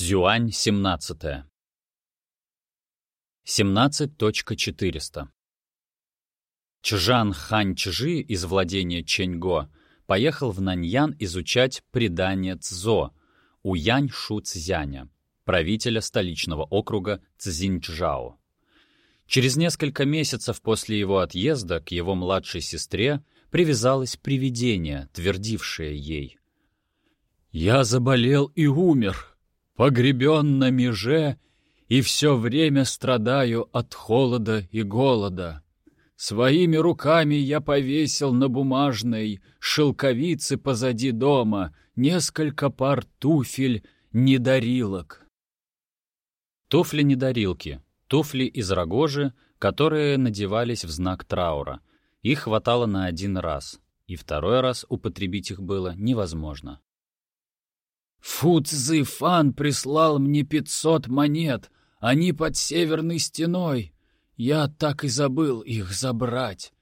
Цзюань 17. 17.400 Чжан Хань Чжи из владения Ченьго поехал в Наньян изучать предание Цзо у Янь Шу Цзяня, правителя столичного округа Цзиньчжао. Через несколько месяцев после его отъезда к его младшей сестре привязалось привидение, твердившее ей. «Я заболел и умер, погребен на меже, и все время страдаю от холода и голода. Своими руками я повесил на бумажной шелковице позади дома несколько пар туфель недарилок». Туфли-недарилки Туфли из рогожи, которые надевались в знак траура. Их хватало на один раз, и второй раз употребить их было невозможно. «Фу Фан прислал мне пятьсот монет, они под северной стеной. Я так и забыл их забрать.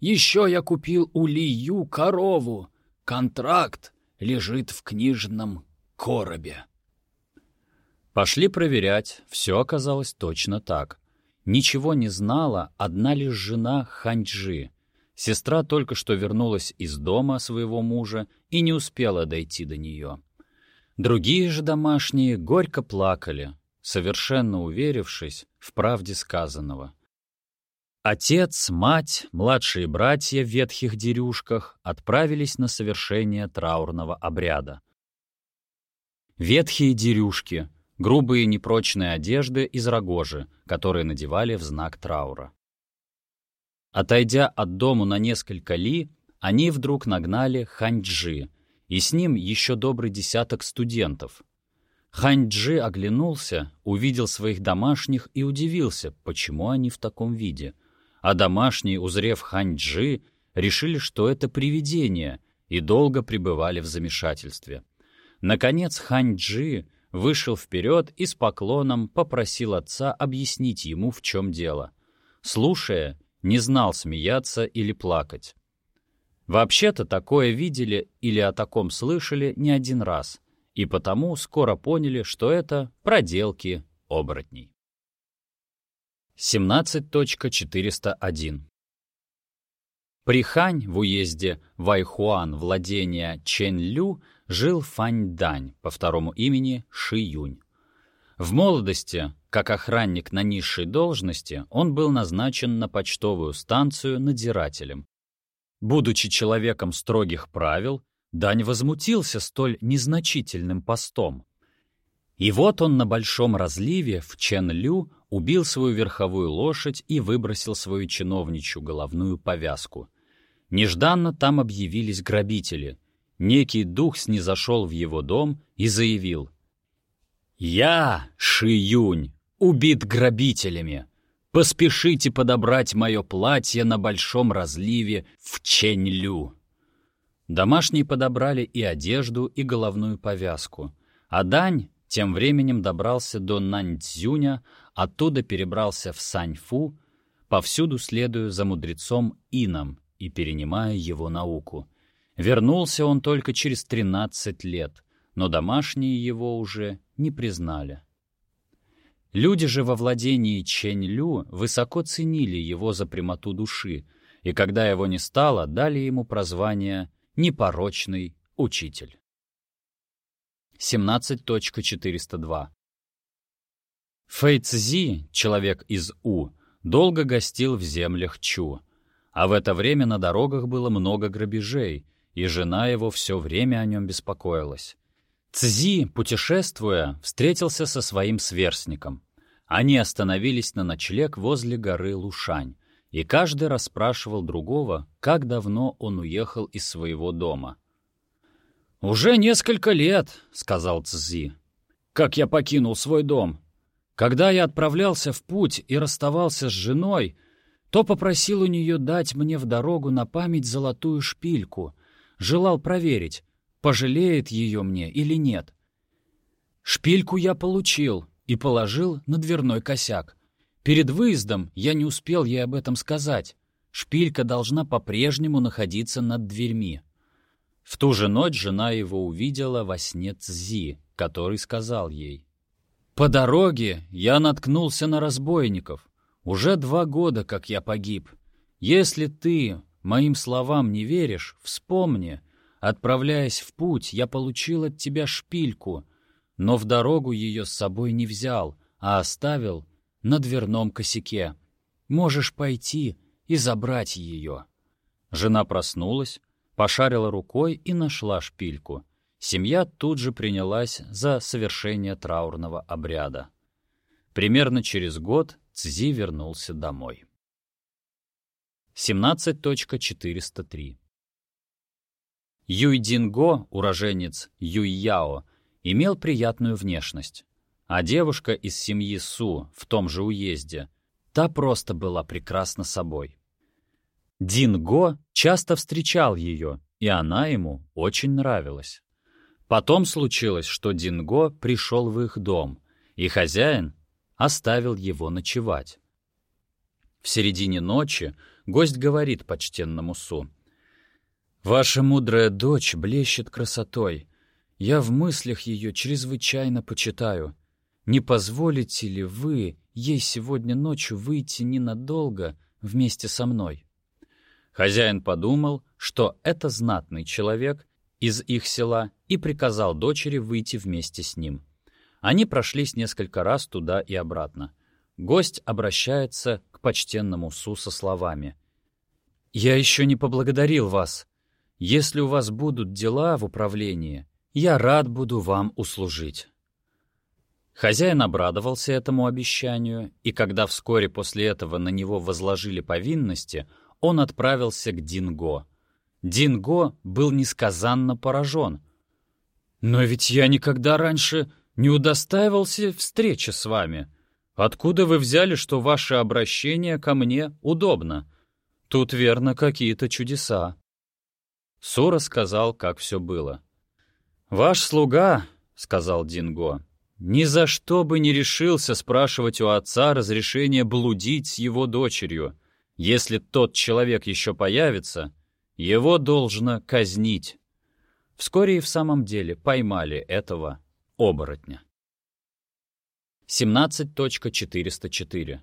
Еще я купил у Ли Ю корову. Контракт лежит в книжном коробе». Пошли проверять, все оказалось точно так. Ничего не знала одна лишь жена Ханьджи. Сестра только что вернулась из дома своего мужа и не успела дойти до нее. Другие же домашние горько плакали, совершенно уверившись в правде сказанного. Отец, мать, младшие братья в ветхих дерюшках отправились на совершение траурного обряда. Ветхие дерюшки грубые непрочные одежды из рогожи, которые надевали в знак траура. Отойдя от дому на несколько ли, они вдруг нагнали Ханьджи, и с ним еще добрый десяток студентов. Ханьджи оглянулся, увидел своих домашних и удивился, почему они в таком виде. А домашние, узрев Ханьджи, решили, что это привидение, и долго пребывали в замешательстве. Наконец Ханьджи вышел вперед и с поклоном попросил отца объяснить ему, в чем дело. Слушая, не знал, смеяться или плакать. Вообще-то такое видели или о таком слышали не один раз, и потому скоро поняли, что это проделки оборотней. 17.401 При Хань в уезде Вайхуан владения Чэнь-Лю жил Фань Дань по второму имени Ши Юнь. В молодости, как охранник на низшей должности, он был назначен на почтовую станцию надзирателем. Будучи человеком строгих правил, Дань возмутился столь незначительным постом. И вот он на большом разливе в Чен-Лю убил свою верховую лошадь и выбросил свою чиновничью головную повязку. Нежданно там объявились грабители — некий дух снизошел в его дом и заявил. «Я, Ши Юнь, убит грабителями. Поспешите подобрать мое платье на большом разливе в Ченьлю». Домашние подобрали и одежду, и головную повязку. А Дань тем временем добрался до Наньцзюня, оттуда перебрался в Саньфу, повсюду следуя за мудрецом Ином и перенимая его науку — Вернулся он только через 13 лет, но домашние его уже не признали. Люди же во владении Чэнь-Лю высоко ценили его за прямоту души, и когда его не стало, дали ему прозвание «непорочный учитель». 17.402 Фэй Цзи, человек из У, долго гостил в землях Чу, а в это время на дорогах было много грабежей, и жена его все время о нем беспокоилась. Цзи, путешествуя, встретился со своим сверстником. Они остановились на ночлег возле горы Лушань, и каждый расспрашивал другого, как давно он уехал из своего дома. «Уже несколько лет», — сказал Цзи, — «как я покинул свой дом. Когда я отправлялся в путь и расставался с женой, то попросил у нее дать мне в дорогу на память золотую шпильку — желал проверить, пожалеет ее мне или нет. Шпильку я получил и положил на дверной косяк. Перед выездом я не успел ей об этом сказать. Шпилька должна по-прежнему находиться над дверьми. В ту же ночь жена его увидела во сне Цзи, который сказал ей, По дороге я наткнулся на разбойников. Уже два года, как я погиб. Если ты моим словам не веришь, вспомни. Отправляясь в путь, я получил от тебя шпильку, но в дорогу ее с собой не взял, а оставил на дверном косяке. Можешь пойти и забрать ее. Жена проснулась, пошарила рукой и нашла шпильку. Семья тут же принялась за совершение траурного обряда. Примерно через год Цзи вернулся домой. 17.403 Юйдинго, уроженец Юйяо, имел приятную внешность, а девушка из семьи Су в том же уезде, та просто была прекрасна собой. Динго часто встречал ее, и она ему очень нравилась. Потом случилось, что Динго пришел в их дом, и хозяин оставил его ночевать. В середине ночи гость говорит почтенному Су. «Ваша мудрая дочь блещет красотой. Я в мыслях ее чрезвычайно почитаю. Не позволите ли вы ей сегодня ночью выйти ненадолго вместе со мной?» Хозяин подумал, что это знатный человек из их села и приказал дочери выйти вместе с ним. Они прошлись несколько раз туда и обратно. Гость обращается к почтенному Су со словами. «Я еще не поблагодарил вас. Если у вас будут дела в управлении, я рад буду вам услужить». Хозяин обрадовался этому обещанию, и когда вскоре после этого на него возложили повинности — он отправился к Динго. Динго был несказанно поражен. «Но ведь я никогда раньше не удостаивался встречи с вами. Откуда вы взяли, что ваше обращение ко мне удобно? Тут, верно, какие-то чудеса». Сура сказал, как все было. «Ваш слуга, — сказал Динго, — ни за что бы не решился спрашивать у отца разрешения блудить с его дочерью. Если тот человек еще появится, его должно казнить. Вскоре и в самом деле поймали этого оборотня. 17.404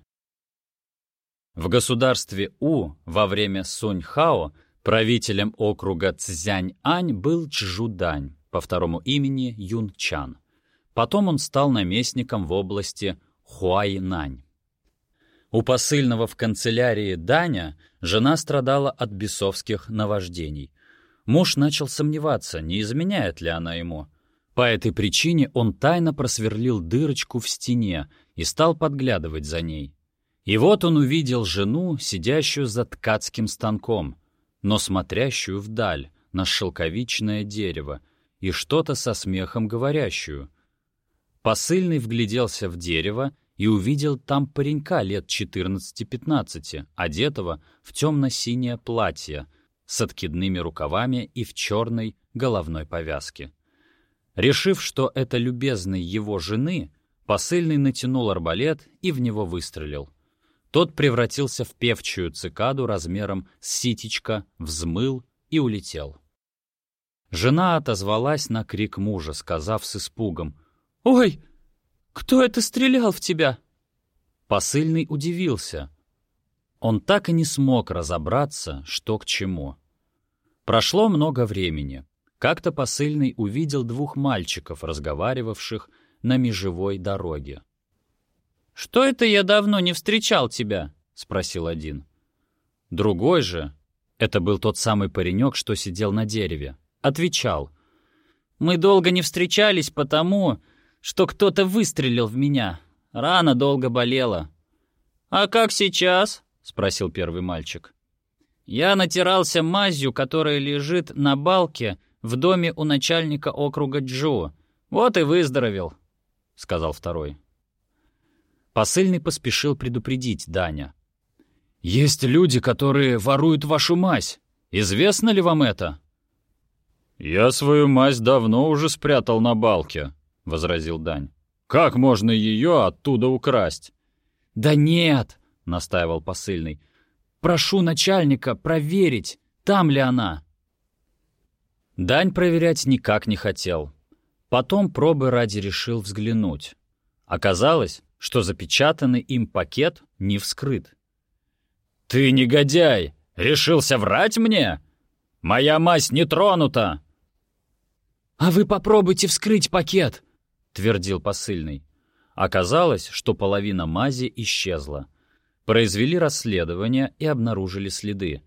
В государстве У во время Суньхао правителем округа Цзянь-Ань был Чжудань, по второму имени Юн-Чан. Потом он стал наместником в области Хуайнань. У посыльного в канцелярии Даня жена страдала от бесовских наваждений. Муж начал сомневаться, не изменяет ли она ему. По этой причине он тайно просверлил дырочку в стене и стал подглядывать за ней. И вот он увидел жену, сидящую за ткацким станком, но смотрящую вдаль, на шелковичное дерево, и что-то со смехом говорящую. Посыльный вгляделся в дерево и увидел там паренька лет 14-15, одетого в темно-синее платье с откидными рукавами и в черной головной повязке. Решив, что это любезный его жены, посыльный натянул арбалет и в него выстрелил. Тот превратился в певчую цикаду размером с ситечко, взмыл и улетел. Жена отозвалась на крик мужа, сказав с испугом «Ой!» «Кто это стрелял в тебя?» Посыльный удивился. Он так и не смог разобраться, что к чему. Прошло много времени. Как-то посыльный увидел двух мальчиков, разговаривавших на межевой дороге. «Что это я давно не встречал тебя?» — спросил один. Другой же, это был тот самый паренек, что сидел на дереве, отвечал. «Мы долго не встречались потому, что кто-то выстрелил в меня. Рана долго болела. «А как сейчас?» — спросил первый мальчик. «Я натирался мазью, которая лежит на балке в доме у начальника округа Джо. Вот и выздоровел», — сказал второй. Посыльный поспешил предупредить Даня. «Есть люди, которые воруют вашу мазь. Известно ли вам это?» «Я свою мазь давно уже спрятал на балке», — возразил Дань. «Как можно ее оттуда украсть?» «Да нет!» — настаивал посыльный. «Прошу начальника проверить, там ли она». Дань проверять никак не хотел. Потом пробы ради решил взглянуть. Оказалось, что запечатанный им пакет не вскрыт. «Ты негодяй! Решился врать мне? Моя мазь не тронута!» «А вы попробуйте вскрыть пакет!» — твердил посыльный. Оказалось, что половина мази исчезла. Произвели расследование и обнаружили следы.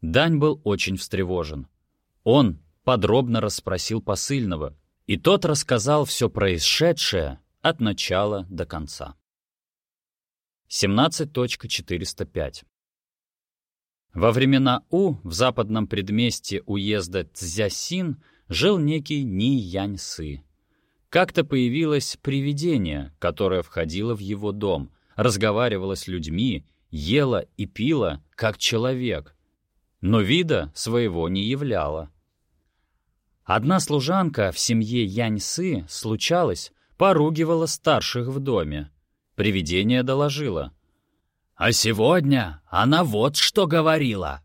Дань был очень встревожен. Он подробно расспросил посыльного, и тот рассказал все происшедшее от начала до конца. 17.405 Во времена У в западном предместье уезда Цзясин жил некий Ни Янь Сы. Как-то появилось привидение, которое входило в его дом, разговаривало с людьми, ела и пила, как человек, но вида своего не являло. Одна служанка в семье Яньсы, случалось, поругивала старших в доме. Привидение доложило. «А сегодня она вот что говорила!»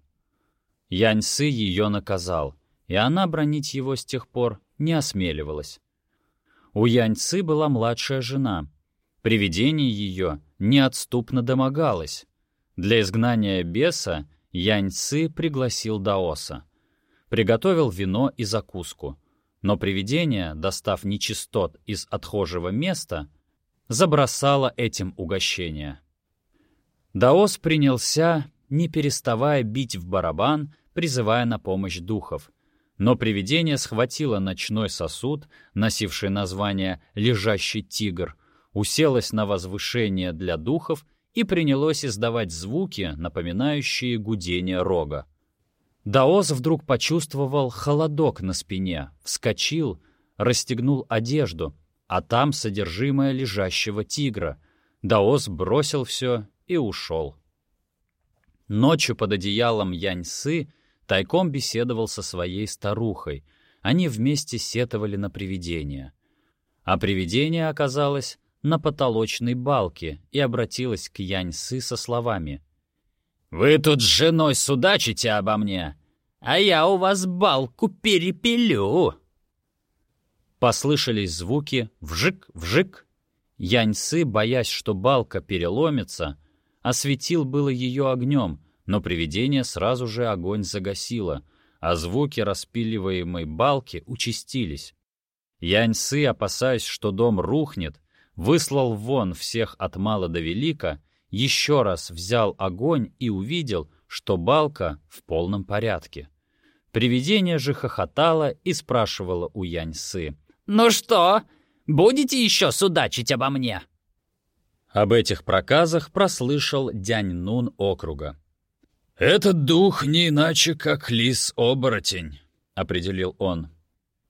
Яньсы ее наказал, и она бронить его с тех пор не осмеливалась. У Яньцы была младшая жена. Привидение ее неотступно домогалось. Для изгнания беса Яньцы пригласил Даоса. Приготовил вино и закуску. Но привидение, достав нечистот из отхожего места, забросало этим угощение. Даос принялся, не переставая бить в барабан, призывая на помощь духов — но привидение схватило ночной сосуд, носивший название «лежащий тигр», уселось на возвышение для духов и принялось издавать звуки, напоминающие гудение рога. Даос вдруг почувствовал холодок на спине, вскочил, расстегнул одежду, а там содержимое лежащего тигра. Даос бросил все и ушел. Ночью под одеялом Яньсы тайком беседовал со своей старухой. Они вместе сетовали на привидение. А привидение оказалось на потолочной балке и обратилось к Яньсы со словами. «Вы тут с женой судачите обо мне, а я у вас балку перепилю!» Послышались звуки «вжик-вжик». Яньсы, боясь, что балка переломится, осветил было ее огнем, но привидение сразу же огонь загасило, а звуки распиливаемой балки участились. Яньсы, опасаясь, что дом рухнет, выслал вон всех от мала до велика, еще раз взял огонь и увидел, что балка в полном порядке. Привидение же хохотало и спрашивало у Яньсы. «Ну что, будете еще судачить обо мне?» Об этих проказах прослышал Дянь Нун округа. «Этот дух не иначе, как лис-оборотень», — определил он.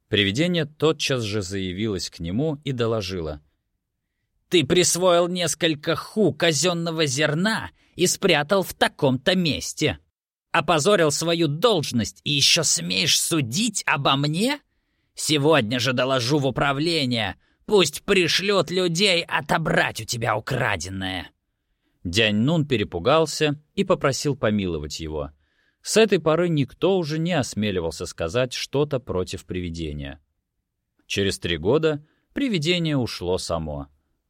Привидение тотчас же заявилось к нему и доложило. «Ты присвоил несколько ху казенного зерна и спрятал в таком-то месте. Опозорил свою должность и еще смеешь судить обо мне? Сегодня же доложу в управление. Пусть пришлют людей отобрать у тебя украденное». Дянь Нун перепугался и попросил помиловать его. С этой поры никто уже не осмеливался сказать что-то против привидения. Через три года привидение ушло само.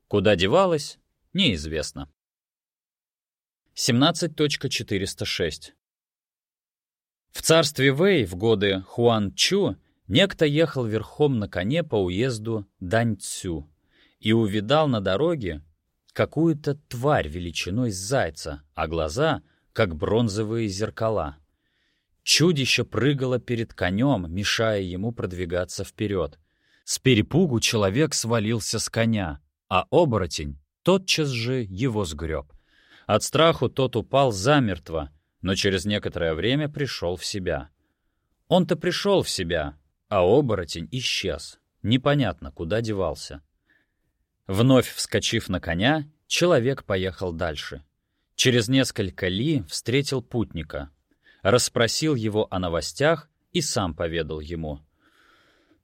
Куда девалось, неизвестно. 17.406 В царстве Вэй в годы Хуан Чу некто ехал верхом на коне по уезду Дань Цю и увидал на дороге какую-то тварь величиной с зайца, а глаза — как бронзовые зеркала. Чудище прыгало перед конем, мешая ему продвигаться вперед. С перепугу человек свалился с коня, а оборотень тотчас же его сгреб. От страху тот упал замертво, но через некоторое время пришел в себя. Он-то пришел в себя, а оборотень исчез. Непонятно, куда девался. Вновь вскочив на коня, человек поехал дальше. Через несколько ли встретил путника, расспросил его о новостях и сам поведал ему.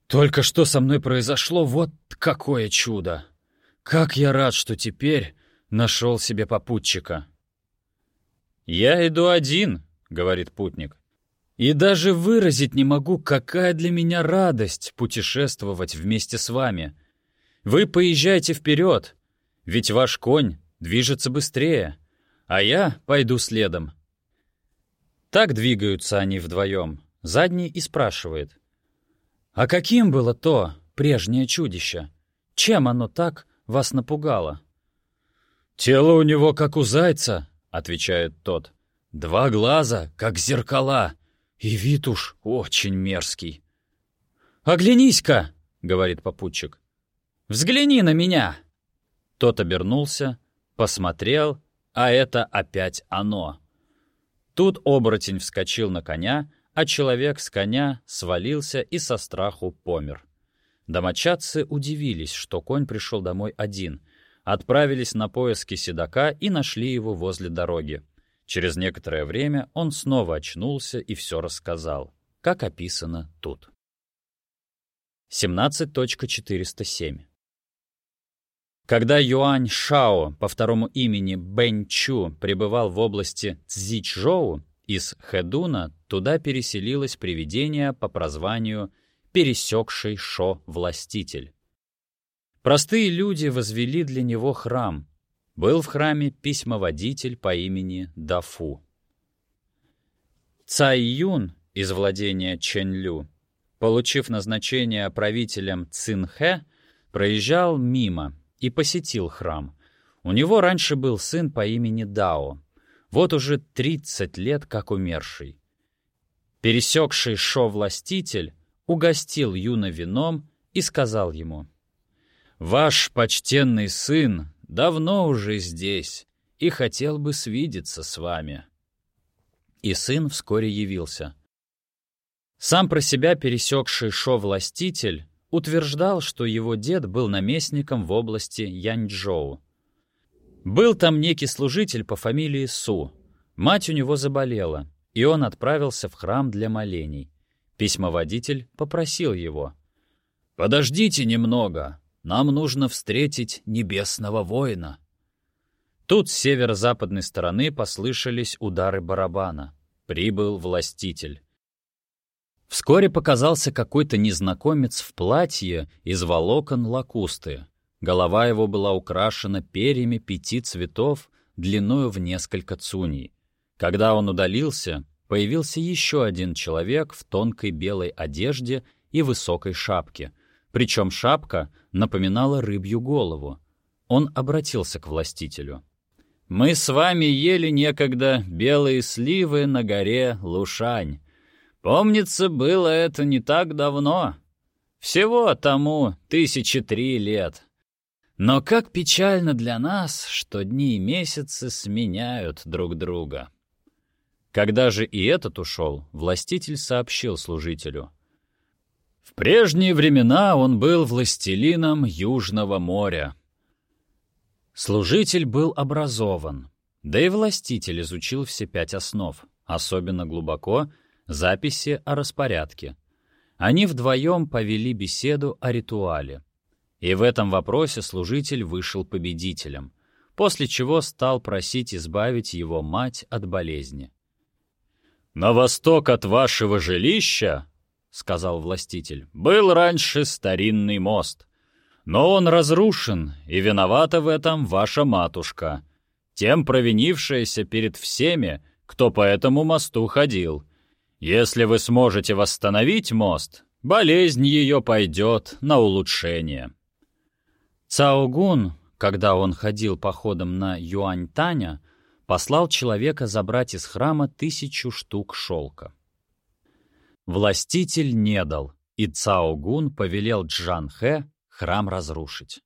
«Только что со мной произошло вот какое чудо! Как я рад, что теперь нашел себе попутчика!» «Я иду один», — говорит путник. «И даже выразить не могу, какая для меня радость путешествовать вместе с вами. Вы поезжайте вперед, ведь ваш конь движется быстрее, а я пойду следом». Так двигаются они вдвоем. Задний и спрашивает. «А каким было то прежнее чудище? Чем оно так вас напугало?» «Тело у него, как у зайца», — отвечает тот. «Два глаза, как зеркала, и вид уж очень мерзкий». «Оглянись-ка», — говорит попутчик. «Взгляни на меня!» Тот обернулся, посмотрел, а это опять оно. Тут оборотень вскочил на коня, а человек с коня свалился и со страху помер. Домочадцы удивились, что конь пришел домой один, отправились на поиски седока и нашли его возле дороги. Через некоторое время он снова очнулся и все рассказал, как описано тут. 17.407 Когда Юань Шао по второму имени Бэнь Чу пребывал в области Цзичжоу, из Хэдуна туда переселилось привидение по прозванию «Пересекший Шо-властитель». Простые люди возвели для него храм. Был в храме письмоводитель по имени Дафу. Цай Юн из владения Чэньлю, получив назначение правителем Цинхэ, проезжал мимо и посетил храм. У него раньше был сын по имени Дао. Вот уже 30 лет как умерший. Пересекший шо-властитель угостил Юна вином и сказал ему, «Ваш почтенный сын давно уже здесь и хотел бы свидеться с вами». И сын вскоре явился. Сам про себя пересекший шо-властитель утверждал, что его дед был наместником в области Яньчжоу. Был там некий служитель по фамилии Су. Мать у него заболела, и он отправился в храм для молений. Письмоводитель попросил его. «Подождите немного, нам нужно встретить небесного воина». Тут с северо-западной стороны послышались удары барабана. Прибыл властитель. Вскоре показался какой-то незнакомец в платье из волокон лакусты. Голова его была украшена перьями пяти цветов длиною в несколько цуней. Когда он удалился, появился еще один человек в тонкой белой одежде и высокой шапке. Причем шапка напоминала рыбью голову. Он обратился к властителю. «Мы с вами ели некогда белые сливы на горе Лушань. Помнится, было это не так давно. Всего тому тысячи три лет. Но как печально для нас, что дни и месяцы сменяют друг друга. Когда же и этот ушел, властитель сообщил служителю. В прежние времена он был властелином Южного моря. Служитель был образован, да и властитель изучил все пять основ, особенно глубоко записи о распорядке. Они вдвоем повели беседу о ритуале — и в этом вопросе служитель вышел победителем, после чего стал просить избавить его мать от болезни. «На восток от вашего жилища, — сказал властитель, — был раньше старинный мост. Но он разрушен, и виновата в этом ваша матушка, тем провинившаяся перед всеми, кто по этому мосту ходил. Если вы сможете восстановить мост, болезнь ее пойдет на улучшение». Цаогун, когда он ходил походом на Юань-Таня, послал человека забрать из храма тысячу штук шелка. Властитель не дал, и Цаогун повелел Джан-Хэ храм разрушить.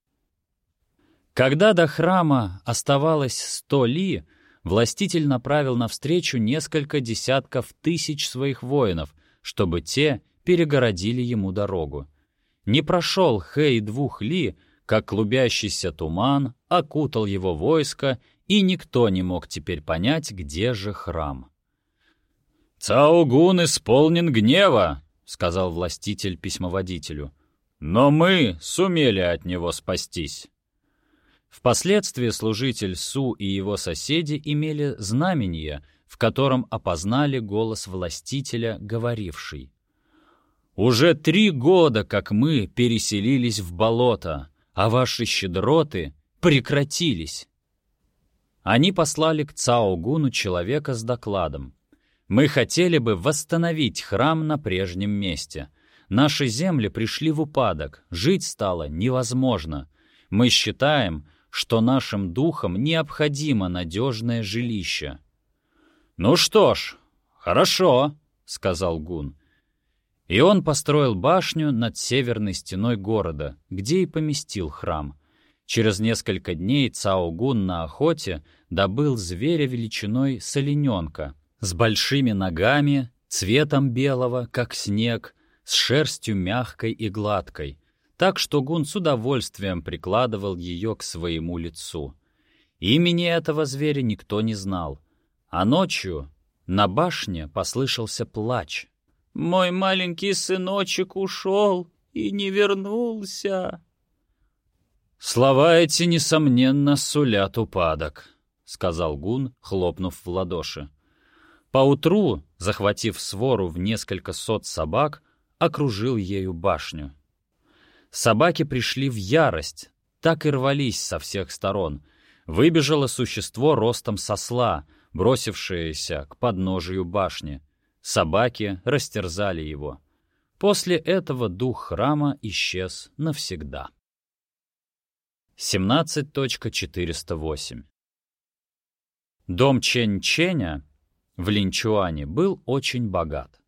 Когда до храма оставалось сто ли, властитель направил навстречу несколько десятков тысяч своих воинов, чтобы те перегородили ему дорогу. Не прошел Хэ и двух ли, как клубящийся туман окутал его войско, и никто не мог теперь понять, где же храм. «Цаугун исполнен гнева», — сказал властитель письмоводителю, «но мы сумели от него спастись». Впоследствии служитель Су и его соседи имели знамение, в котором опознали голос властителя, говоривший. «Уже три года, как мы переселились в болото, а ваши щедроты прекратились. Они послали к Цаогуну человека с докладом. «Мы хотели бы восстановить храм на прежнем месте. Наши земли пришли в упадок, жить стало невозможно. Мы считаем, что нашим духам необходимо надежное жилище». «Ну что ж, хорошо», — сказал Гун. И он построил башню над северной стеной города, где и поместил храм. Через несколько дней Цаогун на охоте добыл зверя величиной с олененка, с большими ногами, цветом белого, как снег, с шерстью мягкой и гладкой, так что Гун с удовольствием прикладывал ее к своему лицу. Имени этого зверя никто не знал, а ночью на башне послышался плач. «Мой маленький сыночек ушел и не вернулся». «Слова эти, несомненно, сулят упадок», — сказал Гун, хлопнув в ладоши. Поутру, захватив свору в несколько сот собак, окружил ею башню. Собаки пришли в ярость, так и рвались со всех сторон. Выбежало существо ростом сосла, бросившееся к подножию башни. Собаки растерзали его. После этого дух храма исчез навсегда. 17.408 Дом Чень-Ченя в Линчуане был очень богат.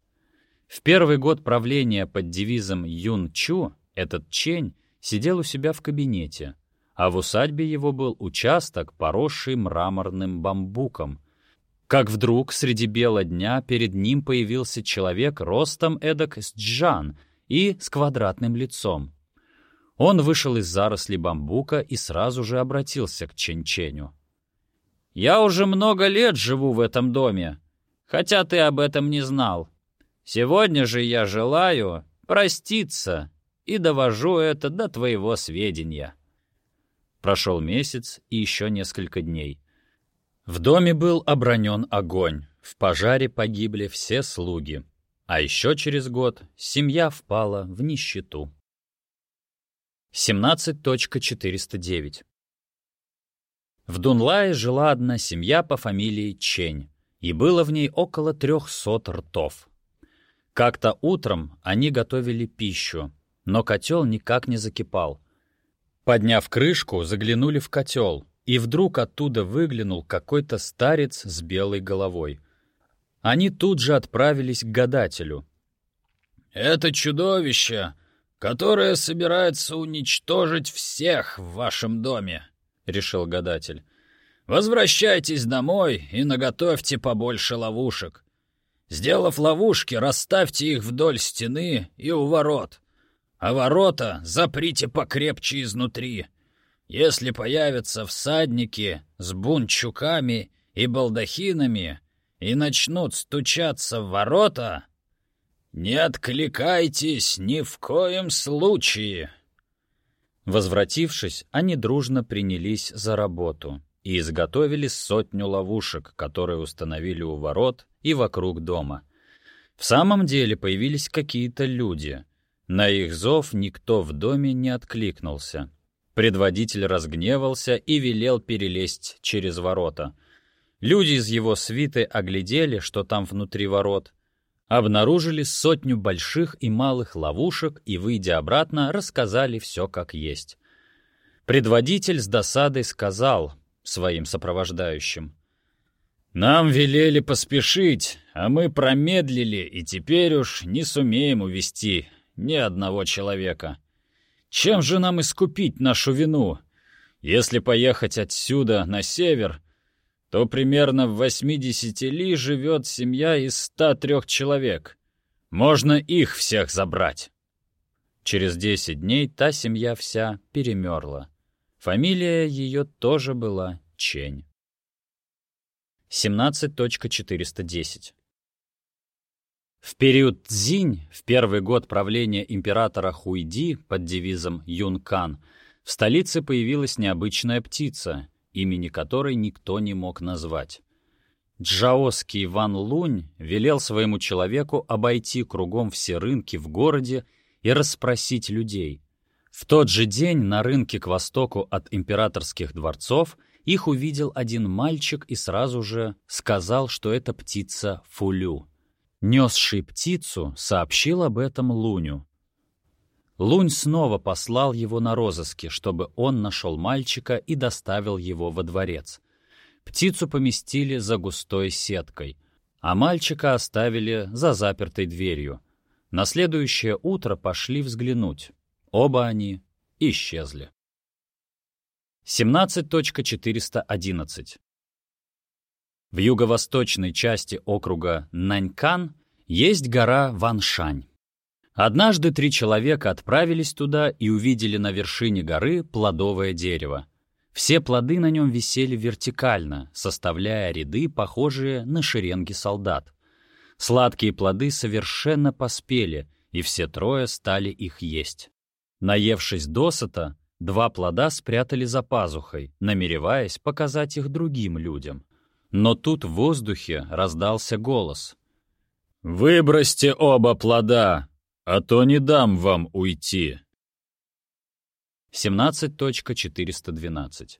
В первый год правления под девизом Юн-Чу этот Чень сидел у себя в кабинете, а в усадьбе его был участок, поросший мраморным бамбуком. Как вдруг среди бела дня перед ним появился человек ростом эдак с джан и с квадратным лицом. Он вышел из зарослей бамбука и сразу же обратился к Чень-Ченю. «Я уже много лет живу в этом доме, хотя ты об этом не знал. Сегодня же я желаю проститься и довожу это до твоего сведения. Прошел месяц и еще несколько дней. В доме был обронен огонь, в пожаре погибли все слуги, а еще через год семья впала в нищету. 17.409 В Дунлае жила одна семья по фамилии Чень, и было в ней около трехсот ртов. Как-то утром они готовили пищу, но котел никак не закипал. Подняв крышку, заглянули в котел, и вдруг оттуда выглянул какой-то старец с белой головой. Они тут же отправились к гадателю. «Это чудовище, которое собирается уничтожить всех в вашем доме», — решил гадатель. «Возвращайтесь домой и наготовьте побольше ловушек. Сделав ловушки, расставьте их вдоль стены и у ворот. А ворота заприте покрепче изнутри. Если появятся всадники с бунчуками и балдахинами и начнут стучаться в ворота, не откликайтесь ни в коем случае. Возвратившись, они дружно принялись за работу и изготовили сотню ловушек, которые установили у ворот и вокруг дома. В самом деле появились какие-то люди. На их зов никто в доме не откликнулся. Предводитель разгневался и велел перелезть через ворота. Люди из его свиты оглядели, что там внутри ворот, обнаружили сотню больших и малых ловушек и, выйдя обратно, рассказали все как есть. Предводитель с досадой сказал своим сопровождающим — нам велели поспешить, а мы промедлили и теперь уж не сумеем увести ни одного человека. Чем же нам искупить нашу вину? Если поехать отсюда на север, то примерно в 80 ли живет семья из 103 человек. Можно их всех забрать. Через 10 дней та семья вся перемерла. Фамилия ее тоже была Чень. 17.410. В период Цзинь, в первый год правления императора Хуйди под девизом Юнкан, в столице появилась необычная птица, имени которой никто не мог назвать. Джаоский Ван Лунь велел своему человеку обойти кругом все рынки в городе и расспросить людей. В тот же день на рынке к востоку от императорских дворцов их увидел один мальчик и сразу же сказал, что это птица Фулю. Несший птицу сообщил об этом Луню. Лунь снова послал его на розыски, чтобы он нашел мальчика и доставил его во дворец. Птицу поместили за густой сеткой, а мальчика оставили за запертой дверью. На следующее утро пошли взглянуть. Оба они исчезли. 17.411 В юго-восточной части округа Нанькан есть гора Ваншань. Однажды три человека отправились туда и увидели на вершине горы плодовое дерево. Все плоды на нем висели вертикально, составляя ряды, похожие на шеренги солдат. Сладкие плоды совершенно поспели, и все трое стали их есть. Наевшись досыта, два плода спрятали за пазухой, намереваясь показать их другим людям. Но тут в воздухе раздался голос. «Выбросьте оба плода, а то не дам вам уйти». 17.412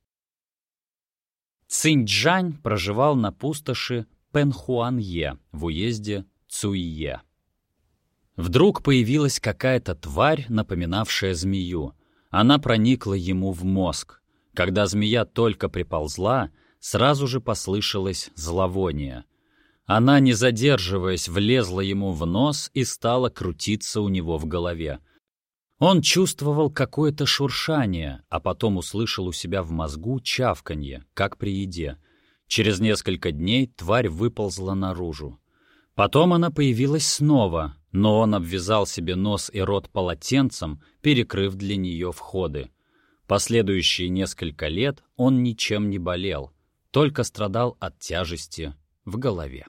Цинь-Джань проживал на пустоши Пенхуанье в уезде Цуйе. Вдруг появилась какая-то тварь, напоминавшая змею. Она проникла ему в мозг. Когда змея только приползла, сразу же послышалось зловоние. Она, не задерживаясь, влезла ему в нос и стала крутиться у него в голове. Он чувствовал какое-то шуршание, а потом услышал у себя в мозгу чавканье, как при еде. Через несколько дней тварь выползла наружу. Потом она появилась снова, но он обвязал себе нос и рот полотенцем, перекрыв для нее входы. Последующие несколько лет он ничем не болел, только страдал от тяжести в голове.